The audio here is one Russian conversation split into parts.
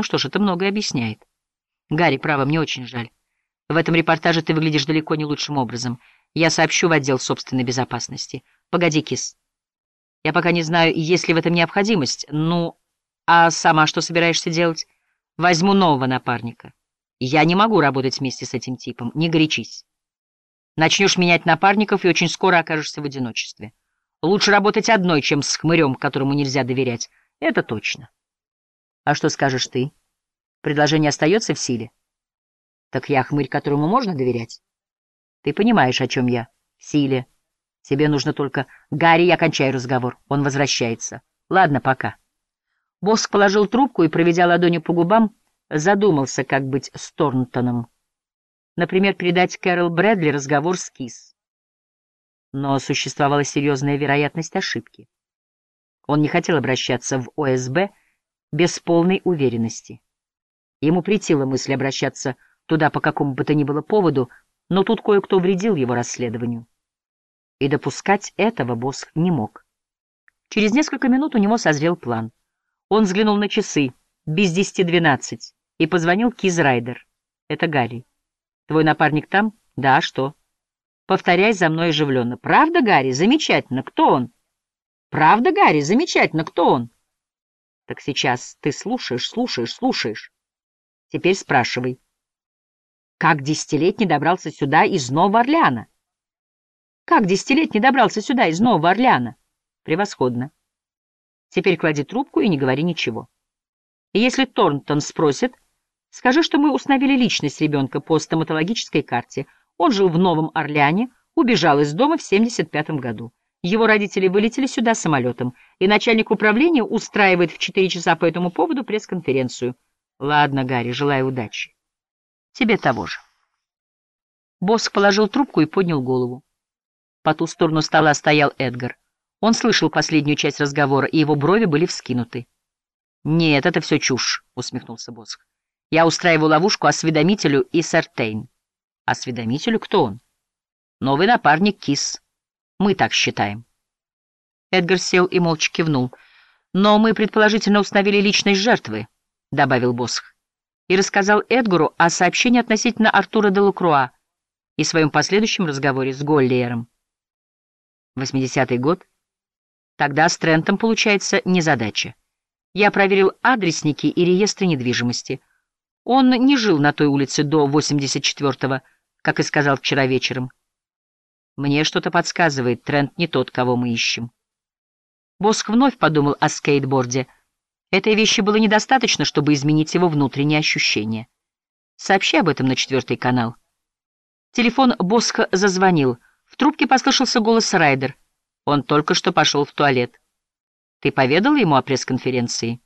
Ну что ж, это многое объясняет. Гарри, право, мне очень жаль. В этом репортаже ты выглядишь далеко не лучшим образом. Я сообщу в отдел собственной безопасности. Погоди, кис. Я пока не знаю, есть ли в этом необходимость. Ну, а сама что собираешься делать? Возьму нового напарника. Я не могу работать вместе с этим типом. Не горячись. Начнешь менять напарников и очень скоро окажешься в одиночестве. Лучше работать одной, чем с хмырем, которому нельзя доверять. Это точно. А что скажешь ты? Предложение остается в силе? Так я хмырь, которому можно доверять? Ты понимаешь, о чем я? В силе. Тебе нужно только... Гарри, я кончаю разговор. Он возвращается. Ладно, пока. Боск положил трубку и, проведя ладонью по губам, задумался, как быть с Торнтоном. Например, передать Кэрол Брэдли разговор с Кис. Но существовала серьезная вероятность ошибки. Он не хотел обращаться в ОСБ без полной уверенности. Ему претила мысль обращаться туда по какому бы то ни было поводу, но тут кое-кто вредил его расследованию. И допускать этого босс не мог. Через несколько минут у него созрел план. Он взглянул на часы, без десяти двенадцать, и позвонил Киз Райдер. Это Гарри. Твой напарник там? Да, что? Повторяй за мной оживленно. Правда, Гарри? Замечательно. Кто он? Правда, Гарри? Замечательно. Кто он? Так сейчас ты слушаешь, слушаешь, слушаешь. Теперь спрашивай. Как десятилетний добрался сюда из Нового Орлеана? Как десятилетний добрался сюда из Нового Орлеана? Превосходно. Теперь клади трубку и не говори ничего. И если Торнтон спросит, скажи, что мы установили личность ребенка по стоматологической карте. Он жил в Новом Орлеане, убежал из дома в 75 году. Его родители вылетели сюда самолетом, и начальник управления устраивает в 4 часа по этому поводу пресс-конференцию. Ладно, Гарри, желаю удачи. Тебе того же. Босс положил трубку и поднял голову. По ту сторону стола стоял Эдгар. Он слышал последнюю часть разговора, и его брови были вскинуты. «Нет, это все чушь», — усмехнулся Босх. «Я устраиваю ловушку осведомителю и Сартейн». «Осведомителю? Кто он?» «Новый напарник Кис. Мы так считаем». Эдгар сел и молча кивнул. «Но мы предположительно установили личность жертвы», — добавил Босх. И рассказал Эдгару о сообщении относительно Артура де Лукруа и своем последующем разговоре с Голлиером. Восьмидесятый год. Тогда с Трентом получается незадача. Я проверил адресники и реестры недвижимости. Он не жил на той улице до 84-го, как и сказал вчера вечером. Мне что-то подсказывает, Трент не тот, кого мы ищем. Боск вновь подумал о скейтборде. Этой вещи было недостаточно, чтобы изменить его внутренние ощущения. Сообщи об этом на четвертый канал. Телефон Боска зазвонил. В трубке послышался голос Райдер. Он только что пошел в туалет. Ты поведала ему о пресс-конференции?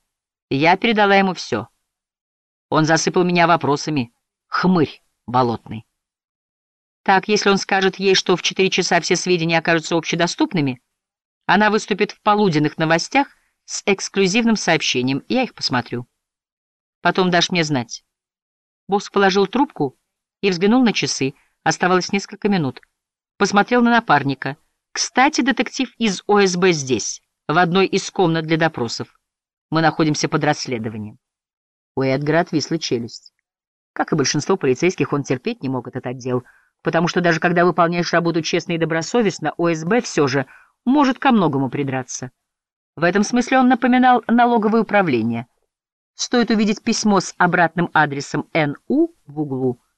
Я передала ему все. Он засыпал меня вопросами. Хмырь болотный. Так, если он скажет ей, что в четыре часа все сведения окажутся общедоступными, она выступит в полуденных новостях с эксклюзивным сообщением, я их посмотрю. Потом дашь мне знать. Босс положил трубку и взглянул на часы. Оставалось несколько минут. Посмотрел на напарника. Кстати, детектив из ОСБ здесь, в одной из комнат для допросов. Мы находимся под расследованием. У Эдгара отвисла челюсть. Как и большинство полицейских, он терпеть не мог этот отдел, потому что даже когда выполняешь работу честно и добросовестно, ОСБ все же может ко многому придраться. В этом смысле он напоминал налоговое управление. Стоит увидеть письмо с обратным адресом НУ в углу,